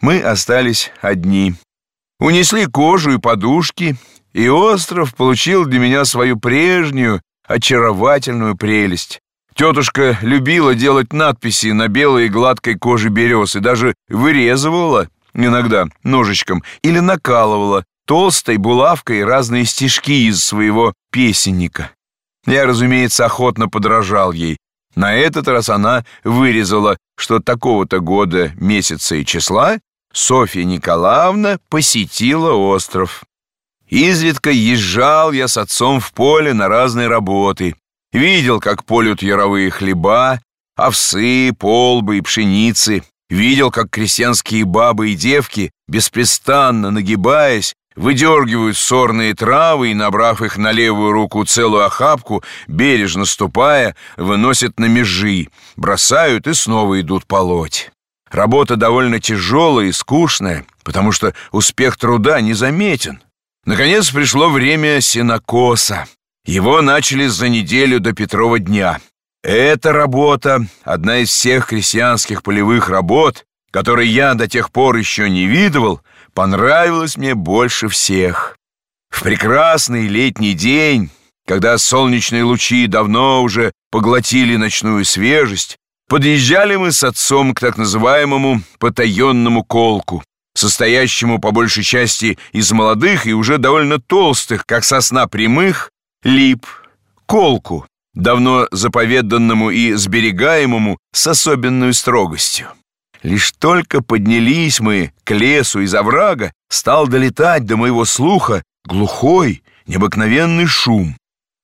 мы остались одни. Унесли кожу и подушки, и остров получил для меня свою прежнюю очаровательную прелесть. Тетушка любила делать надписи на белой и гладкой коже берез и даже вырезывала иногда ножичком или накалывала толстой булавкой разные стишки из своего песенника. Я, разумеется, охотно подражал ей. На этот раз она вырезала, что такого-то года, месяца и числа Софья Николаевна посетила остров. Изредка езжал я с отцом в поле на разные работы. Видел, как полют яровые хлеба, овсы, полбы и пшеницы. Видел, как крестьянские бабы и девки, беспрестанно нагибаясь, выдергивают сорные травы и, набрав их на левую руку целую охапку, бережно ступая, выносят на межи, бросают и снова идут полоть. Работа довольно тяжелая и скучная, потому что успех труда незаметен. Наконец пришло время сенокоса. Его начали за неделю до Петрова дня. Эта работа, одна из всех крестьянских полевых работ, которые я до тех пор еще не видывал, понравилась мне больше всех. В прекрасный летний день, когда солнечные лучи давно уже поглотили ночную свежесть, подъезжали мы с отцом к так называемому потаенному колку, состоящему по большей части из молодых и уже довольно толстых, как сосна прямых, лип, колку, давно заповеданному и сберегаемому с особенной строгостью. Лишь только поднялись мы к лесу из оврага, стал долетать до моего слуха глухой, необыкновенный шум.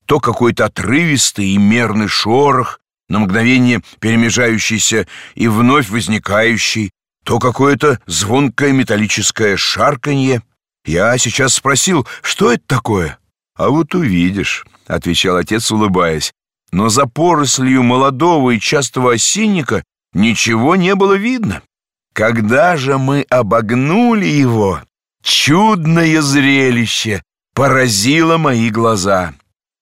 То какой-то отрывистый и мерный шорох, на мгновение перемежающийся и вновь возникающий, то какое-то звонкое металлическое шарканье. Я сейчас спросил, что это такое? А вот увидишь, отвечал отец, улыбаясь. Но за порослью молодого и частого осинника ничего не было видно. Когда же мы обогнули его, чудное зрелище поразило мои глаза.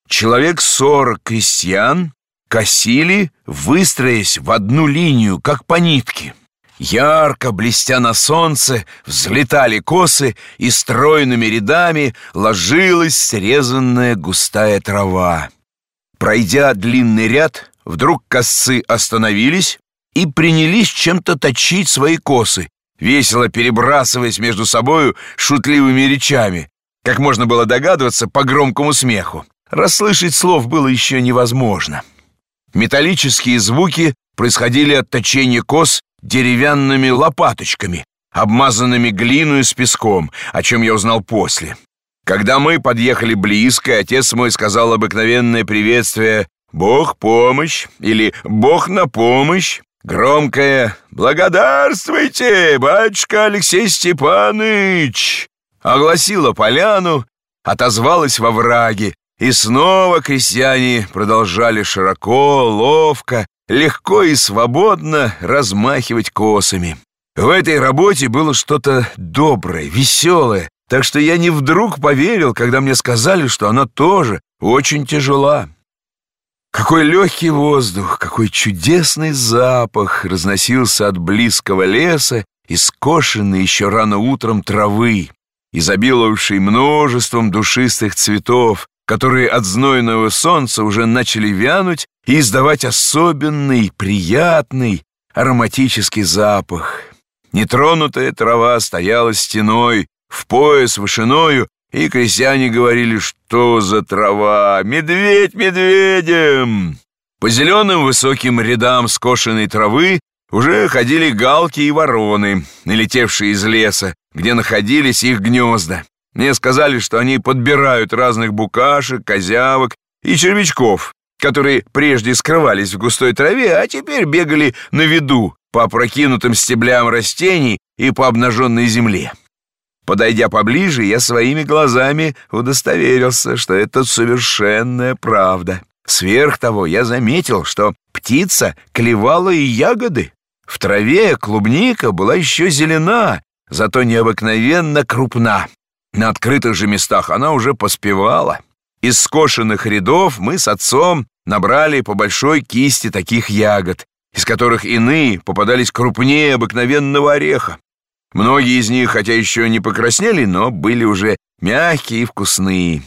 Человек сорок крестьян косили, выстроясь в одну линию, как по нитке. Ярко, блестя на солнце, взлетали косы, и стройными рядами ложилась срезанная густая трава. Пройдя длинный ряд, вдруг косы остановились, и принялись чем-то точить свои косы, весело перебрасываясь между собою шутливыми речами, как можно было догадываться по громкому смеху. Расслышать слов было еще невозможно. Металлические звуки происходили от точения кос деревянными лопаточками, обмазанными глиной с песком, о чем я узнал после. Когда мы подъехали близко, отец мой сказал обыкновенное приветствие «Бог помощь» или «Бог на помощь», Громкое «Благодарствуйте, батюшка Алексей Степаныч!» огласила поляну, отозвалась во враге, и снова крестьяне продолжали широко, ловко, легко и свободно размахивать косами. В этой работе было что-то доброе, веселое, так что я не вдруг поверил, когда мне сказали, что она тоже очень тяжела. Какой легкий воздух, какой чудесный запах разносился от близкого леса и скошенной еще рано утром травы, изобиловавшей множеством душистых цветов, которые от знойного солнца уже начали вянуть и издавать особенный, приятный, ароматический запах. Нетронутая трава стояла стеной, в пояс вышиною и крестьяне говорили, что за трава, медведь медведем. По зеленым высоким рядам скошенной травы уже ходили галки и вороны, налетевшие из леса, где находились их гнезда. Мне сказали, что они подбирают разных букашек, козявок и червячков, которые прежде скрывались в густой траве, а теперь бегали на виду по опрокинутым стеблям растений и по обнаженной земле. Подойдя поближе, я своими глазами удостоверился, что это совершенная правда. Сверх того, я заметил, что птица клевала и ягоды. В траве клубника была еще зелена, зато необыкновенно крупна. На открытых же местах она уже поспевала. Из скошенных рядов мы с отцом набрали по большой кисти таких ягод, из которых иные попадались крупнее обыкновенного ореха. Многие из них, хотя еще не покраснели, но были уже мягкие и вкусные.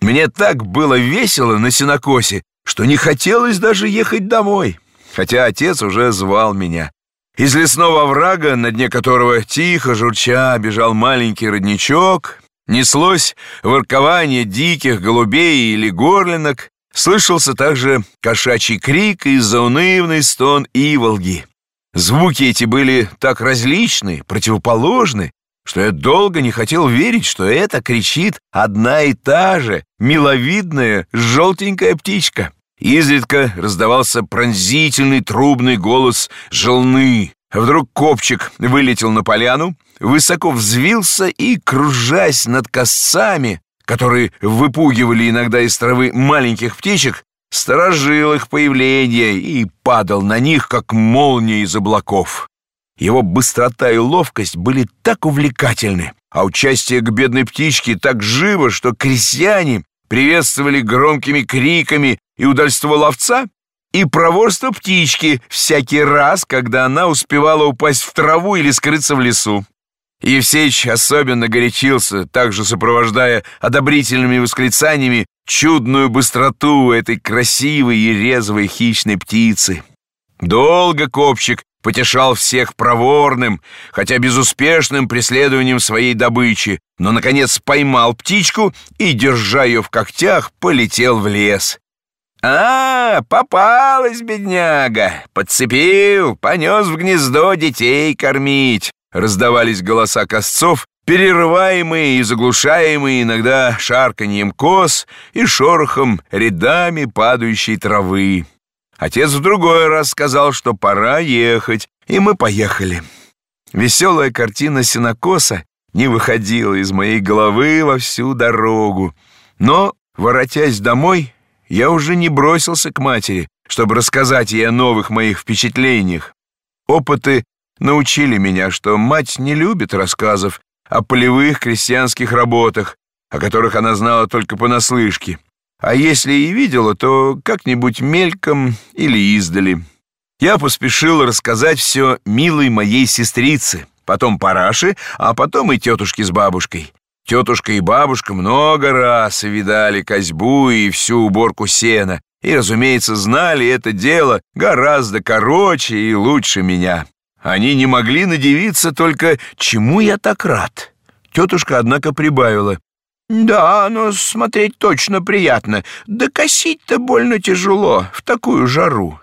Мне так было весело на сенокосе, что не хотелось даже ехать домой, хотя отец уже звал меня. Из лесного врага, на дне которого тихо журча бежал маленький родничок, неслось воркование диких голубей или горлинок, слышался также кошачий крик и заунывный стон иволги. Звуки эти были так различны, противоположны, что я долго не хотел верить, что это кричит одна и та же миловидная желтенькая птичка. Изредка раздавался пронзительный трубный голос желны. Вдруг копчик вылетел на поляну, высоко взвился и, кружась над косцами, которые выпугивали иногда из травы маленьких птичек, сторожил их появление и падал на них, как молния из облаков. Его быстрота и ловкость были так увлекательны, а участие к бедной птичке так живо, что крестьяне приветствовали громкими криками и удальство ловца, и проворство птички всякий раз, когда она успевала упасть в траву или скрыться в лесу. Евсеич особенно горячился, также сопровождая одобрительными восклицаниями чудную быстроту этой красивой и резвой хищной птицы. Долго копчик потешал всех проворным, хотя безуспешным преследованием своей добычи, но, наконец, поймал птичку и, держа ее в когтях, полетел в лес. «А, попалась, бедняга! Подцепил, понес в гнездо детей кормить!» Раздавались голоса косцов, перерываемые и заглушаемые иногда шарканьем кос и шорохом рядами падающей травы. Отец в другой раз сказал, что пора ехать, и мы поехали. Веселая картина синокоса не выходила из моей головы во всю дорогу. Но, воротясь домой, я уже не бросился к матери, чтобы рассказать ей о новых моих впечатлениях. Опыты научили меня, что мать не любит рассказов о полевых крестьянских работах, о которых она знала только понаслышке. А если и видела, то как-нибудь мельком или издали. Я поспешил рассказать все милой моей сестрице, потом Параше, а потом и тетушке с бабушкой. Тетушка и бабушка много раз видали козьбу и всю уборку сена, и, разумеется, знали это дело гораздо короче и лучше меня. Они не могли надевиться только, чему я так рад. Тетушка, однако, прибавила. «Да, но смотреть точно приятно. Да косить-то больно тяжело в такую жару».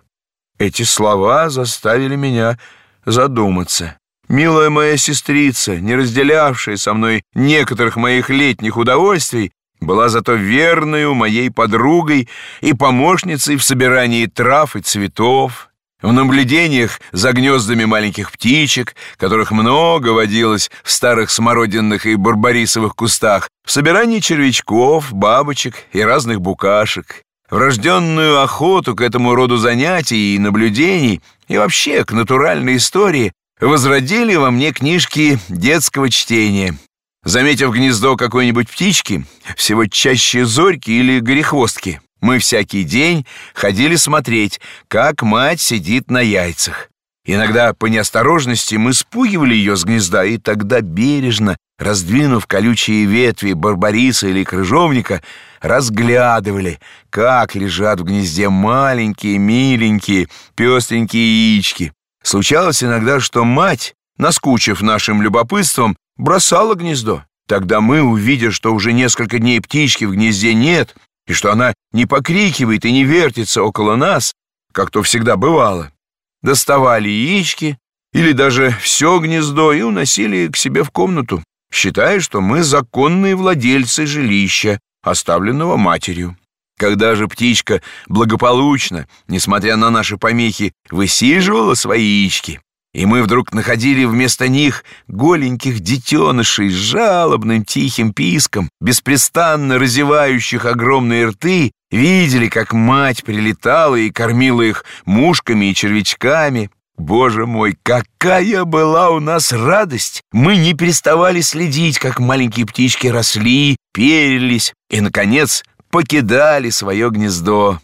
Эти слова заставили меня задуматься. Милая моя сестрица, не разделявшая со мной некоторых моих летних удовольствий, была зато верной моей подругой и помощницей в собирании трав и цветов, в наблюдениях за гнездами маленьких птичек, которых много водилось в старых смородинных и барбарисовых кустах, в собирании червячков, бабочек и разных букашек, врожденную охоту к этому роду занятий и наблюдений и вообще к натуральной истории возродили во мне книжки детского чтения. Заметив гнездо какой-нибудь птички, всего чаще зорьки или горехвостки, мы всякий день ходили смотреть, как мать сидит на яйцах. Иногда по неосторожности мы спугивали ее с гнезда, и тогда бережно, раздвинув колючие ветви барбариса или крыжовника, разглядывали, как лежат в гнезде маленькие, миленькие, пестренькие яички. Случалось иногда, что мать, наскучив нашим любопытством, бросала гнездо. Тогда мы, увидя, что уже несколько дней птички в гнезде нет, и что она не покрикивает и не вертится около нас, как то всегда бывало. Доставали яички или даже все гнездо и уносили к себе в комнату, считая, что мы законные владельцы жилища, оставленного матерью. Когда же птичка благополучно, несмотря на наши помехи, высиживала свои яички, и мы вдруг находили вместо них голеньких детенышей с жалобным тихим писком, беспрестанно разевающих огромные рты, видели, как мать прилетала и кормила их мушками и червячками. Боже мой, какая была у нас радость! Мы не переставали следить, как маленькие птички росли, перились и, наконец, покидали свое гнездо.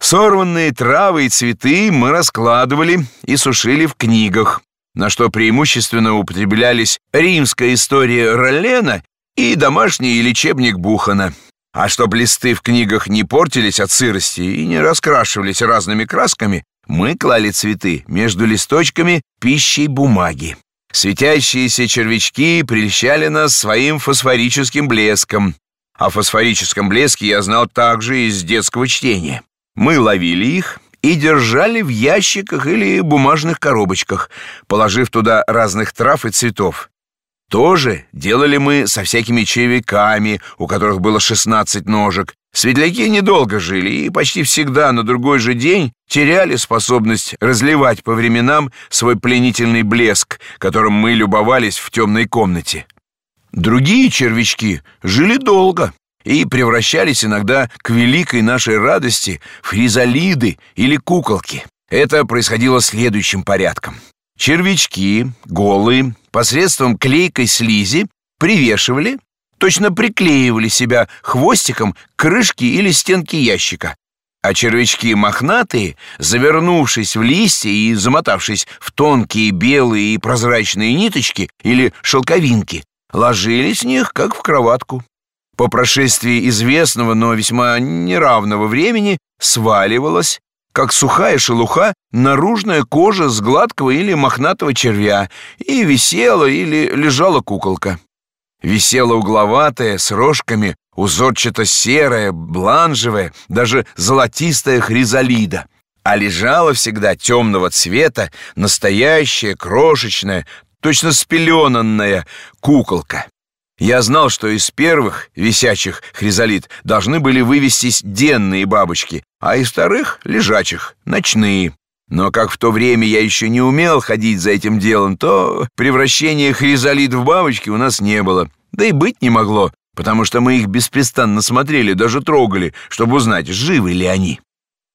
Сорванные травы и цветы мы раскладывали и сушили в книгах. на что преимущественно употреблялись римская история Роллена и домашний лечебник Бухана. А чтобы листы в книгах не портились от сырости и не раскрашивались разными красками, мы клали цветы между листочками пищей бумаги. Светящиеся червячки прельщали нас своим фосфорическим блеском. О фосфорическом блеске я знал также из детского чтения. Мы ловили их и держали в ящиках или бумажных коробочках, положив туда разных трав и цветов. Тоже делали мы со всякими червяками, у которых было 16 ножек. Светляки недолго жили и почти всегда на другой же день теряли способность разливать по временам свой пленительный блеск, которым мы любовались в темной комнате. Другие червячки жили долго и превращались иногда к великой нашей радости в хризалиды или куколки. Это происходило следующим порядком. Червячки, голые, посредством клейкой слизи привешивали, точно приклеивали себя хвостиком к крышке или стенке ящика. А червячки мохнатые, завернувшись в листья и замотавшись в тонкие белые и прозрачные ниточки или шелковинки, ложились в них, как в кроватку. По прошествии известного, но весьма неравного времени сваливалась как сухая шелуха, наружная кожа с гладкого или мохнатого червя, и висела или лежала куколка. Висела угловатая, с рожками, узорчато-серая, бланжевая, даже золотистая хризалида, а лежала всегда темного цвета, настоящая, крошечная, точно спеленанная куколка. Я знал, что из первых висячих хризолит должны были вывестись денные бабочки, а из вторых — лежачих, ночные. Но как в то время я еще не умел ходить за этим делом, то превращения хризолит в бабочки у нас не было. Да и быть не могло, потому что мы их беспрестанно смотрели, даже трогали, чтобы узнать, живы ли они.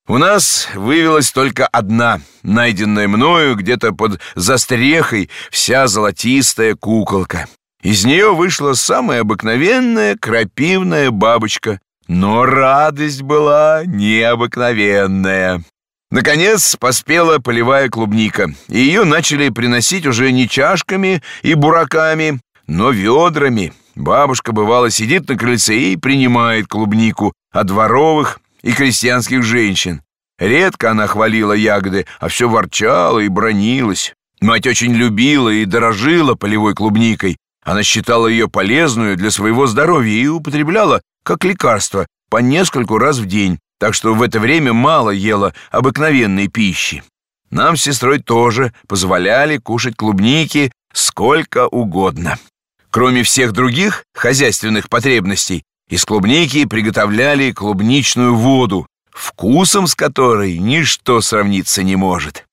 У нас вывелась только одна, найденная мною где-то под застрехой, вся золотистая куколка. Из нее вышла самая обыкновенная крапивная бабочка, но радость была необыкновенная. Наконец поспела полевая клубника, и ее начали приносить уже не чашками и бураками, но ведрами. Бабушка, бывало, сидит на крыльце и принимает клубнику от дворовых и крестьянских женщин. Редко она хвалила ягоды, а все ворчала и бронилась. Мать очень любила и дорожила полевой клубникой, она считала ее полезную для своего здоровья и употребляла как лекарство по нескольку раз в день, так что в это время мало ела обыкновенной пищи. Нам с сестрой тоже позволяли кушать клубники сколько угодно. Кроме всех других хозяйственных потребностей, из клубники приготовляли клубничную воду, вкусом с которой ничто сравниться не может.